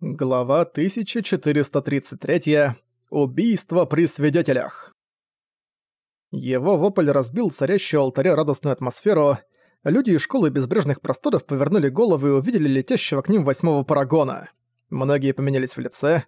Глава 1433. Убийство при свидетелях. Его вопль разбил царящую алтаря радостную атмосферу. Люди из школы безбрежных просторов повернули головы и увидели летящего к ним восьмого парагона. Многие поменялись в лице.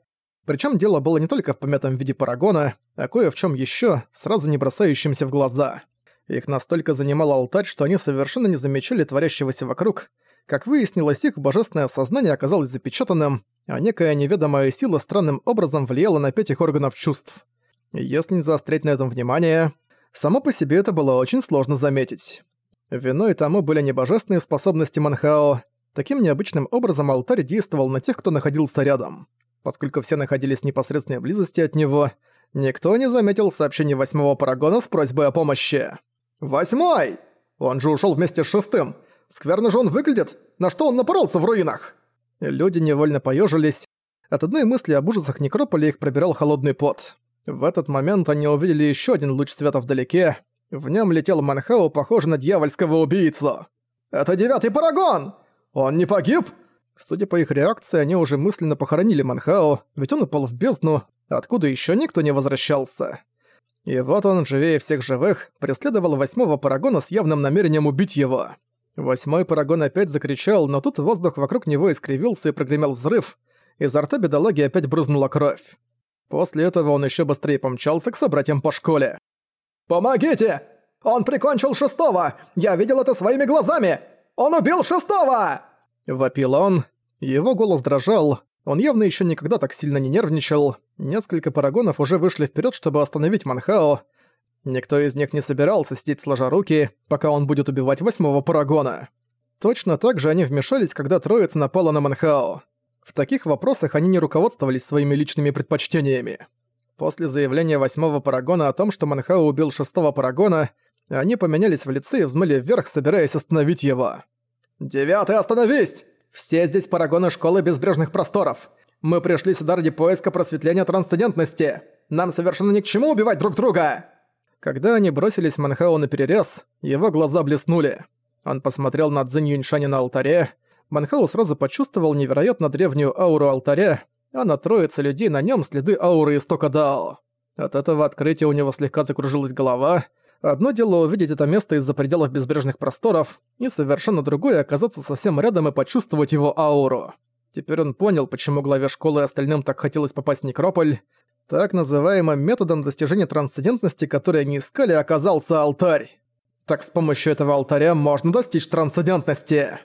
Причем дело было не только в помятом виде парагона, а кое в чем еще, сразу не бросающимся в глаза. Их настолько занимал алтарь, что они совершенно не замечали творящегося вокруг. Как выяснилось, их божественное сознание оказалось запечатанным, а некая неведомая сила странным образом влияла на пять их органов чувств. Если не заострять на этом внимание, само по себе это было очень сложно заметить. Виной тому были не божественные способности Манхао. Таким необычным образом алтарь действовал на тех, кто находился рядом. Поскольку все находились в непосредственной близости от него, никто не заметил сообщение восьмого парагона с просьбой о помощи. «Восьмой! Он же ушел вместе с шестым! Скверно же он выглядит! На что он напоролся в руинах?» Люди невольно поежились. От одной мысли об ужасах некрополя их пробирал холодный пот. В этот момент они увидели еще один луч света вдалеке. В нем летел Манхау, похожий на дьявольского убийцу. «Это девятый парагон! Он не погиб?» Судя по их реакции, они уже мысленно похоронили Манхао, ведь он упал в бездну, откуда еще никто не возвращался. И вот он, живее всех живых, преследовал восьмого парагона с явным намерением убить его. Восьмой парагон опять закричал, но тут воздух вокруг него искривился и прогремел взрыв. Изо рта бедолаги опять брызнула кровь. После этого он еще быстрее помчался к собратьям по школе. «Помогите! Он прикончил шестого! Я видел это своими глазами! Он убил шестого!» Вопил он. Его голос дрожал. Он явно еще никогда так сильно не нервничал. Несколько парагонов уже вышли вперед, чтобы остановить Манхао, Никто из них не собирался сидеть сложа руки, пока он будет убивать восьмого парагона. Точно так же они вмешались, когда троица напала на Манхао. В таких вопросах они не руководствовались своими личными предпочтениями. После заявления восьмого парагона о том, что Манхао убил шестого парагона, они поменялись в лице и взмыли вверх, собираясь остановить его. «Девятый, остановись! Все здесь парагоны Школы Безбрежных Просторов. Мы пришли сюда ради поиска просветления трансцендентности. Нам совершенно ни к чему убивать друг друга!» Когда они бросились Манхао на перерез, его глаза блеснули. Он посмотрел на Цзинь Юньшаня на алтаре. Манхао сразу почувствовал невероятно древнюю ауру алтаря, а на троице людей на нем следы ауры истока Дао. От этого открытия у него слегка закружилась голова. Одно дело увидеть это место из-за пределов безбрежных просторов, и совершенно другое оказаться совсем рядом и почувствовать его ауру. Теперь он понял, почему главе школы и остальным так хотелось попасть в Некрополь. Так называемым методом достижения трансцендентности, который они искали, оказался алтарь. Так с помощью этого алтаря можно достичь трансцендентности.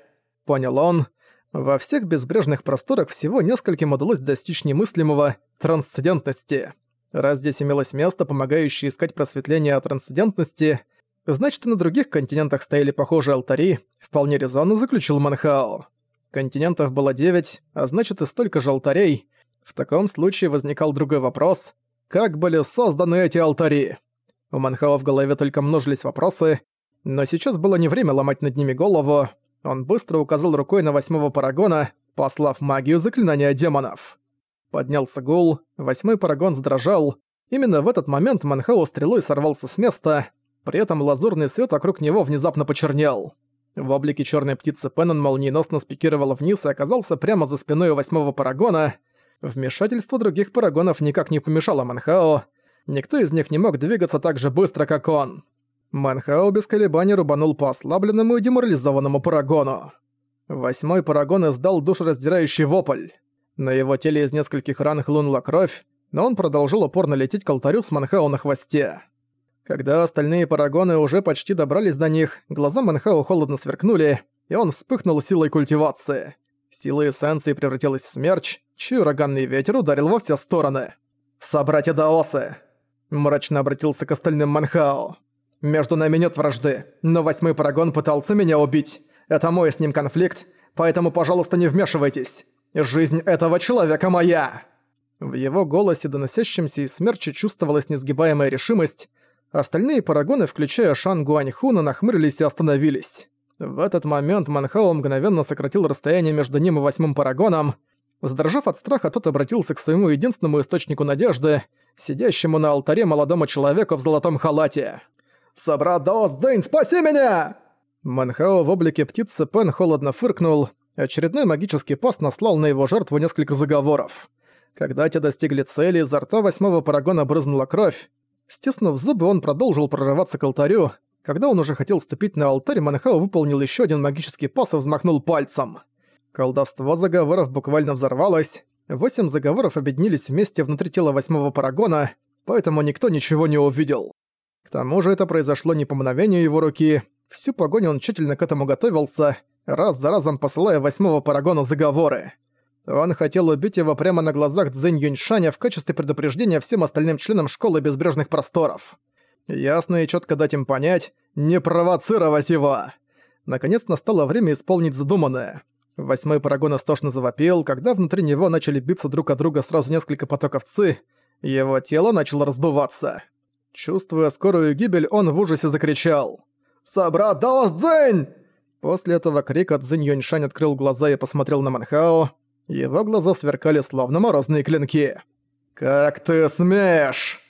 Понял он. Во всех безбрежных просторах всего нескольким удалось достичь немыслимого трансцендентности. Раз здесь имелось место, помогающее искать просветление о трансцендентности, значит и на других континентах стояли похожие алтари, вполне резонно заключил Манхао. Континентов было девять, а значит и столько же алтарей, в таком случае возникал другой вопрос. Как были созданы эти алтари? У Манхао в голове только множились вопросы, но сейчас было не время ломать над ними голову. Он быстро указал рукой на восьмого парагона, послав магию заклинания демонов. Поднялся гул, восьмой парагон задрожал. Именно в этот момент Манхао стрелой сорвался с места, при этом лазурный свет вокруг него внезапно почернел. В облике черной птицы Пеннон молниеносно спикировал вниз и оказался прямо за спиной восьмого парагона. Вмешательство других парагонов никак не помешало Манхао. Никто из них не мог двигаться так же быстро, как он. Манхао без колебаний рубанул по ослабленному и деморализованному парагону. Восьмой парагон издал душераздирающий вопль. На его теле из нескольких ран хлынула кровь, но он продолжил упорно лететь к алтарю с Манхао на хвосте. Когда остальные парагоны уже почти добрались до них, глаза Манхао холодно сверкнули, и он вспыхнул силой культивации. Сила эссенции превратилась в смерч, чей ураганный ветер ударил во все стороны. «Собратья Даосы!» Мрачно обратился к остальным Манхао. «Между нами нет вражды, но восьмой парагон пытался меня убить. Это мой с ним конфликт, поэтому, пожалуйста, не вмешивайтесь. Жизнь этого человека моя!» В его голосе, доносящемся из смерчи, чувствовалась несгибаемая решимость. Остальные парагоны, включая Шан Гуаньхуна, нахмурились и остановились. В этот момент Манхао мгновенно сократил расстояние между ним и восьмым парагоном. Задрожав от страха, тот обратился к своему единственному источнику надежды, сидящему на алтаре молодому человеку в золотом халате. «Собрат Даос Дзейн, спаси меня!» Манхао в облике птицы Пен холодно фыркнул. Очередной магический пас наслал на его жертву несколько заговоров. Когда те достигли цели, изо рта восьмого парагона брызнула кровь. Стиснув зубы, он продолжил прорываться к алтарю. Когда он уже хотел ступить на алтарь, Манхао выполнил еще один магический пас и взмахнул пальцем. Колдовство заговоров буквально взорвалось. Восемь заговоров объединились вместе внутри тела восьмого парагона, поэтому никто ничего не увидел. К тому же это произошло не по мгновению его руки. Всю погоню он тщательно к этому готовился, раз за разом посылая восьмого парагона заговоры. Он хотел убить его прямо на глазах Цзэнь Юньшаня в качестве предупреждения всем остальным членам Школы Безбрежных Просторов. Ясно и четко дать им понять, не провоцировать его. Наконец настало время исполнить задуманное. Восьмой парагон истошно завопил, когда внутри него начали биться друг от друга сразу несколько потоков ци, его тело начало раздуваться. Чувствуя скорую гибель, он в ужасе закричал. «Собрат Даос Цзэнь!» После этого крика Цзэнь Юньшань открыл глаза и посмотрел на Манхао. Его глаза сверкали словно морозные клинки. «Как ты смеешь!»